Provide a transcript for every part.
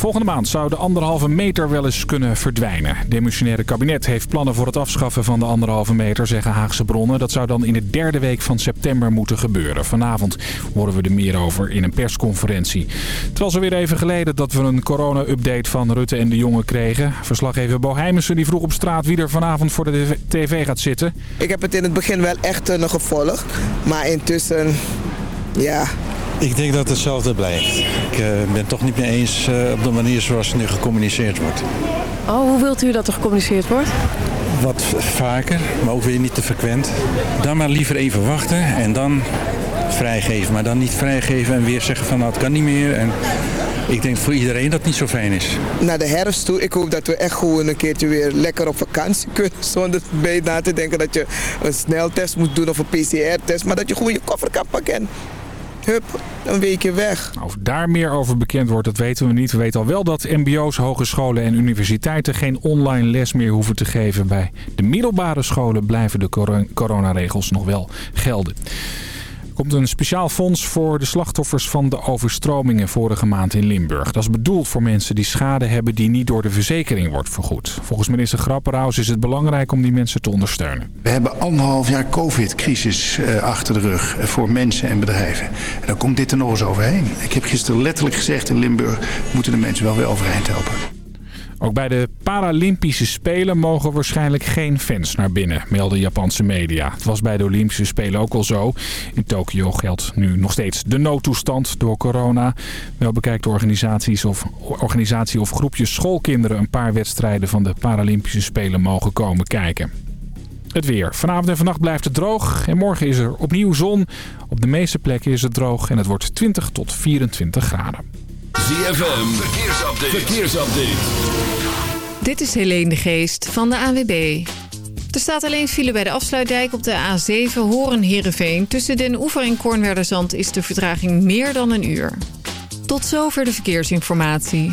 Volgende maand zou de anderhalve meter wel eens kunnen verdwijnen. Demissionaire kabinet heeft plannen voor het afschaffen van de anderhalve meter, zeggen Haagse bronnen. Dat zou dan in de derde week van september moeten gebeuren. Vanavond horen we er meer over in een persconferentie. Het was alweer even geleden dat we een corona-update van Rutte en de Jonge kregen. Verslaggever Bo Heimersen die vroeg op straat wie er vanavond voor de tv gaat zitten. Ik heb het in het begin wel echt uh, nog gevolgd, maar intussen, ja, ik denk dat hetzelfde blijft. Ik uh, ben het toch niet mee eens uh, op de manier zoals nu gecommuniceerd wordt. Oh, hoe wilt u dat er gecommuniceerd wordt? Wat vaker, maar ook weer niet te frequent. Dan maar liever even wachten en dan vrijgeven. Maar dan niet vrijgeven en weer zeggen van nou het kan niet meer. En ik denk voor iedereen dat het niet zo fijn is. Naar de herfst toe, ik hoop dat we echt gewoon een keertje weer lekker op vakantie kunnen. Zonder bij na te denken dat je een sneltest moet doen of een PCR-test. Maar dat je gewoon je koffer kan pakken hup, een weekje weg. Of daar meer over bekend wordt, dat weten we niet. We weten al wel dat mbo's, hogescholen en universiteiten geen online les meer hoeven te geven. Bij de middelbare scholen blijven de coronaregels nog wel gelden komt een speciaal fonds voor de slachtoffers van de overstromingen vorige maand in Limburg. Dat is bedoeld voor mensen die schade hebben die niet door de verzekering wordt vergoed. Volgens minister Grapperhaus is het belangrijk om die mensen te ondersteunen. We hebben anderhalf jaar covid-crisis uh, achter de rug uh, voor mensen en bedrijven. En dan komt dit er nog eens overheen. Ik heb gisteren letterlijk gezegd in Limburg moeten de mensen wel weer overeind helpen. Ook bij de Paralympische Spelen mogen waarschijnlijk geen fans naar binnen, melden Japanse media. Het was bij de Olympische Spelen ook al zo. In Tokio geldt nu nog steeds de noodtoestand door corona. Wel bekijkt organisaties of, organisatie of groepjes schoolkinderen een paar wedstrijden van de Paralympische Spelen mogen komen kijken. Het weer. Vanavond en vannacht blijft het droog. En morgen is er opnieuw zon. Op de meeste plekken is het droog en het wordt 20 tot 24 graden. ZFM, verkeersupdate. verkeersupdate. Dit is Helene de Geest van de AWB. Er staat alleen file bij de afsluitdijk op de A7 Horen-Herenveen. Tussen Den Oever en Kornwerderzand is de vertraging meer dan een uur. Tot zover de verkeersinformatie.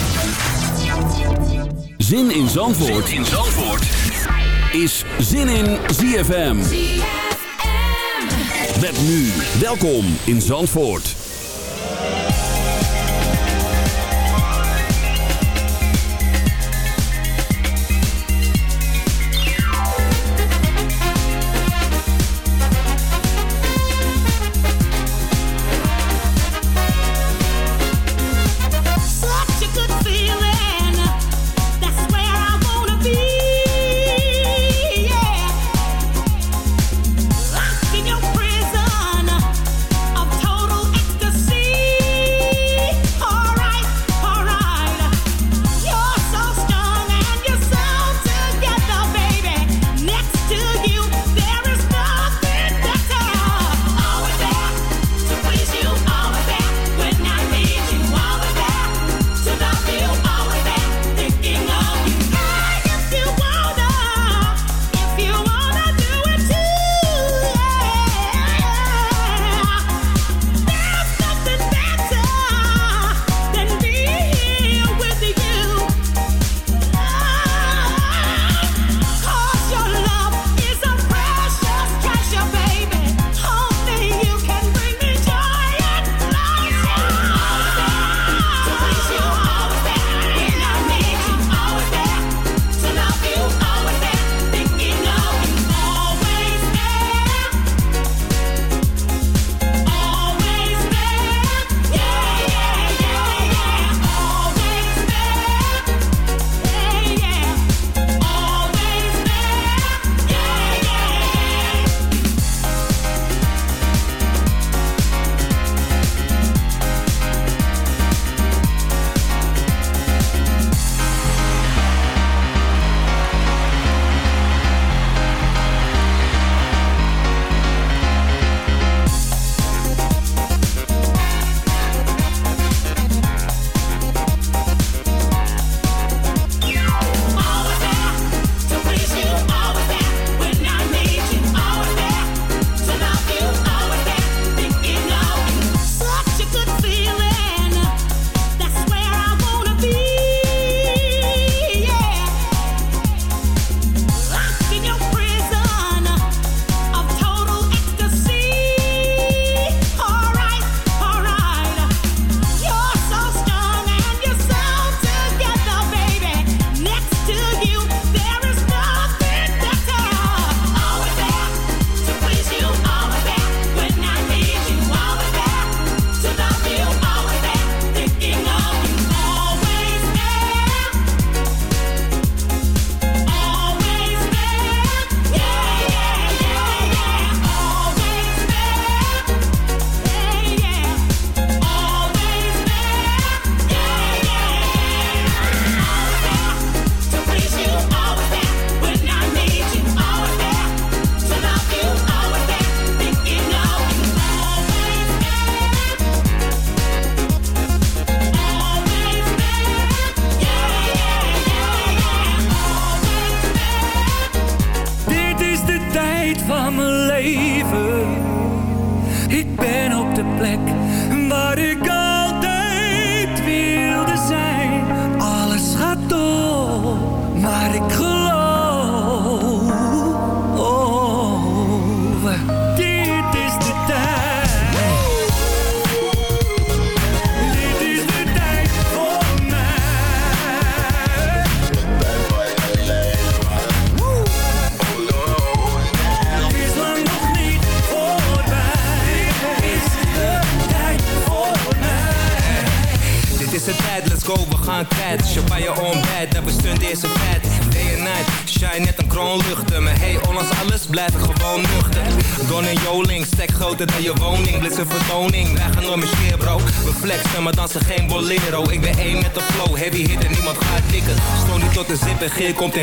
Zin in Zandvoort, zin in Zandvoort. is Zin in ZFM. Met nu, welkom in Zandvoort.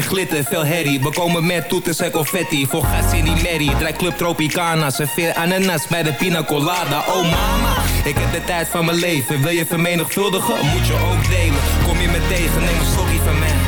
Glitter Veel herrie, we komen met toeters en confetti. Voor gas in die merrie, draai club Tropicana. Serveer ananas bij de pina colada. Oh mama, ik heb de tijd van mijn leven. Wil je vermenigvuldigen, moet je ook delen. Kom je me tegen, neem een slokje van mij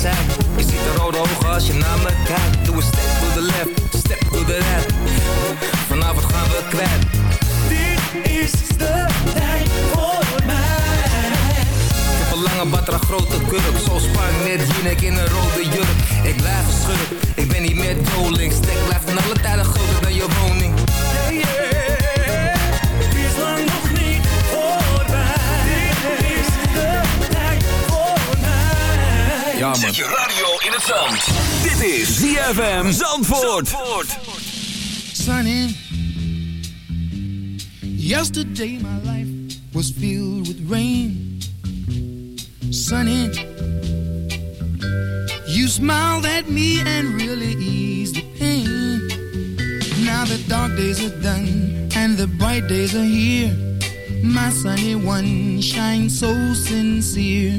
Je ziet de rode ogen als je naar me kijkt. Doe een step to the left, step to the right. Vanavond gaan we kwijt. Dit is de tijd voor mij. Ik heb een lange batra, grote kurk. Zo net Jinek in een rode jurk. Ik blijf geschurk, ik ben niet meer doling. Stek blijft van alle tijden groter dan je woning mij. Zet je radio in het zand. Dit is ZFM Zandvoort. sunny. Yesterday my life was filled with rain. Sunny, you smiled at me and really eased the pain. Now the dark days are done and the bright days are here. My sunny one shines so sincere.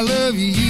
I love you.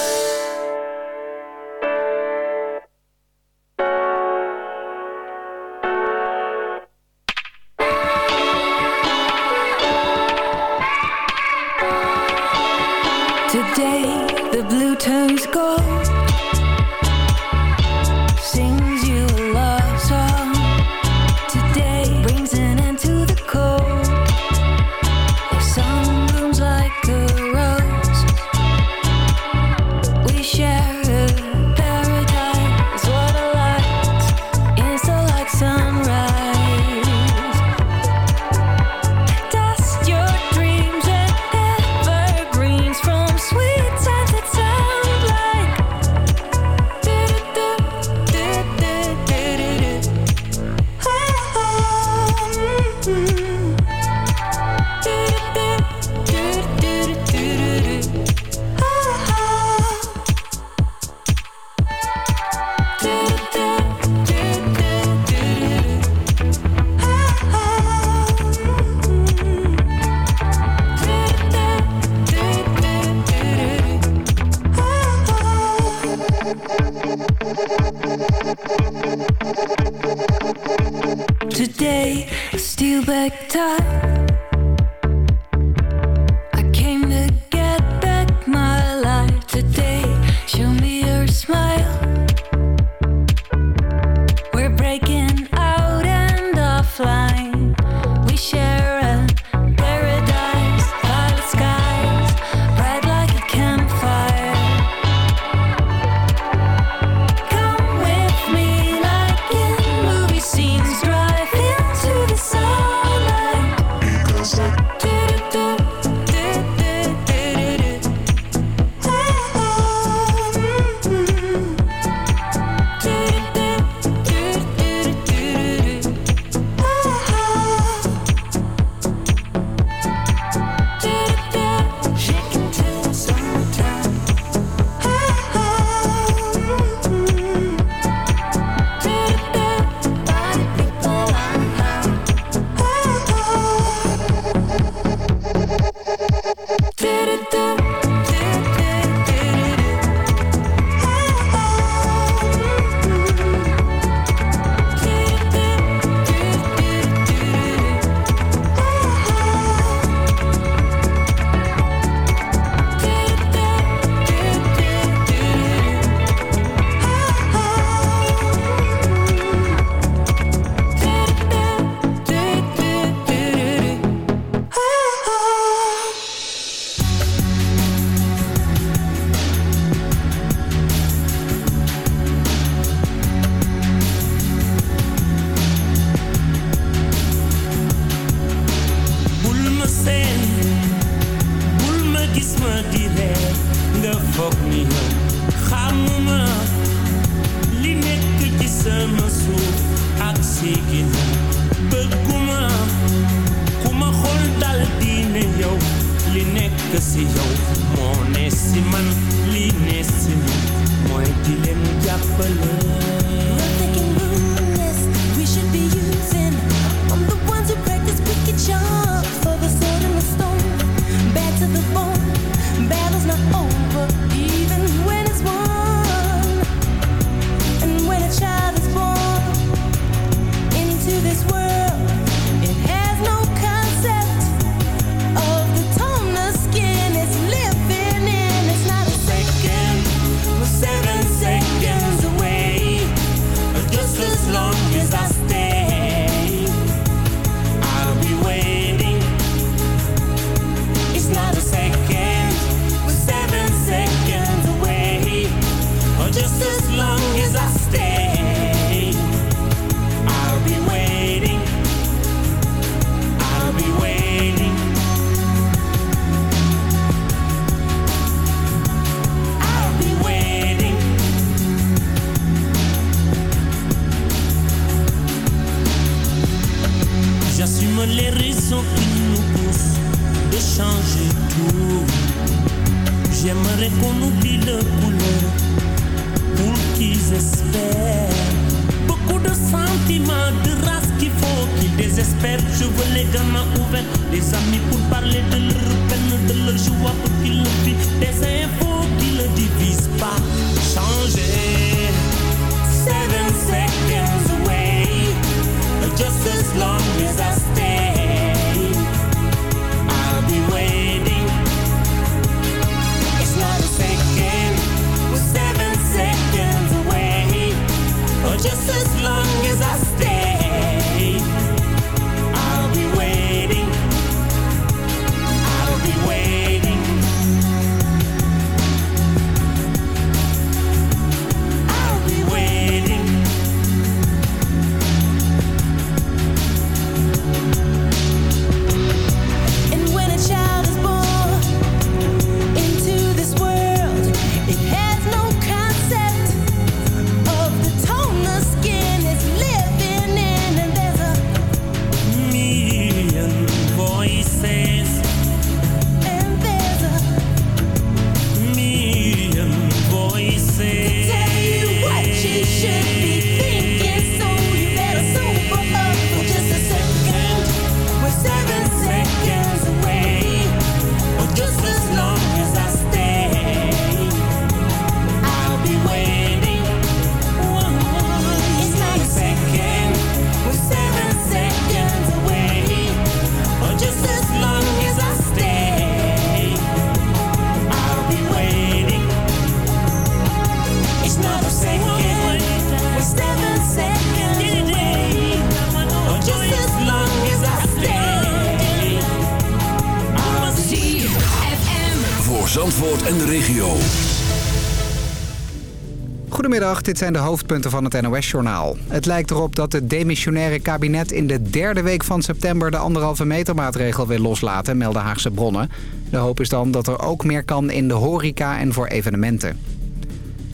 Dit zijn de hoofdpunten van het NOS-journaal. Het lijkt erop dat het demissionaire kabinet in de derde week van september... de anderhalve meter maatregel wil loslaten, melden Haagse bronnen. De hoop is dan dat er ook meer kan in de horeca en voor evenementen.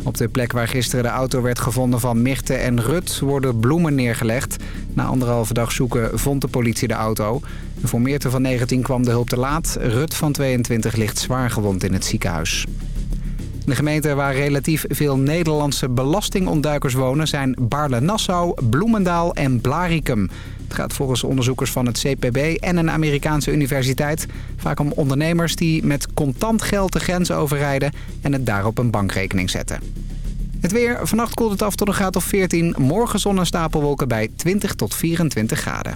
Op de plek waar gisteren de auto werd gevonden van Mirte en Rut worden bloemen neergelegd. Na anderhalve dag zoeken vond de politie de auto. Voor Meerte van 19 kwam de hulp te laat. Rut van 22 ligt zwaar gewond in het ziekenhuis. De gemeenten waar relatief veel Nederlandse belastingontduikers wonen... zijn Baarle-Nassau, Bloemendaal en Blaricum. Het gaat volgens onderzoekers van het CPB en een Amerikaanse universiteit... vaak om ondernemers die met contant geld de grens overrijden... en het daar op een bankrekening zetten. Het weer. Vannacht koelt het af tot een graad of 14. Morgen zon en stapelwolken bij 20 tot 24 graden.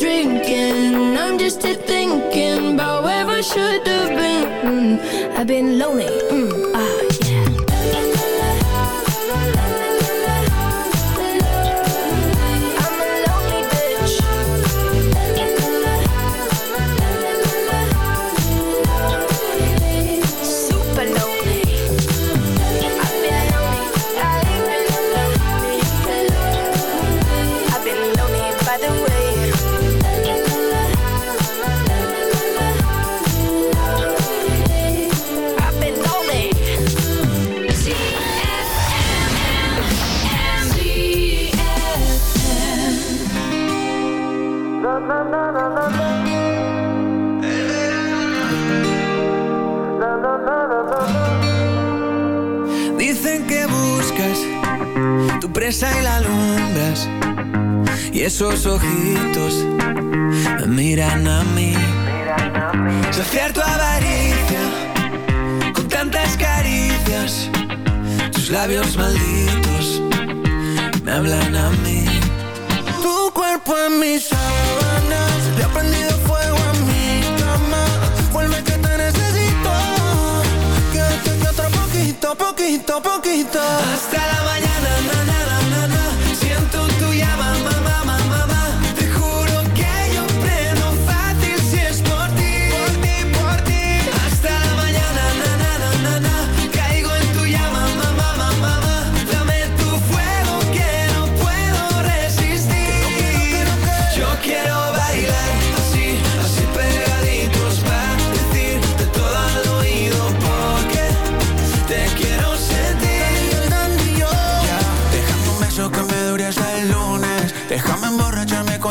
drinking. I'm just here thinking about where I should have been. I've been lonely. juntos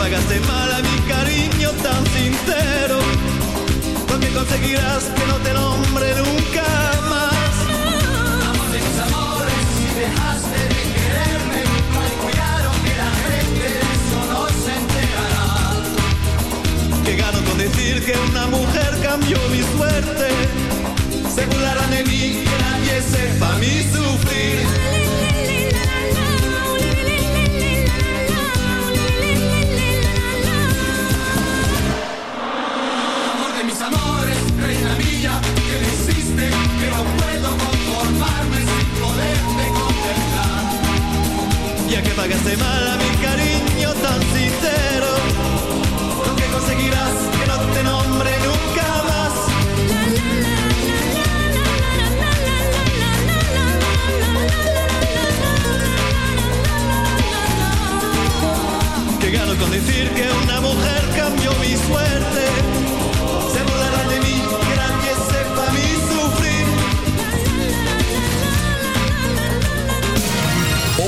Pagaste mal a mi cariño tan sincero, lo que conseguirás que no te nombre nunca más. Amor de mis amores, si dejaste de quererme, mal cuidado que la gente de eso no se enterará. Que gano con decir que una mujer cambió mi suerte. Se burlarán de mí, que nadie sepa mi sufrir. Pagaste mal a mi cariño tan sincero, conseguirás que no te nombre nunca más. Que gano con decir que una mujer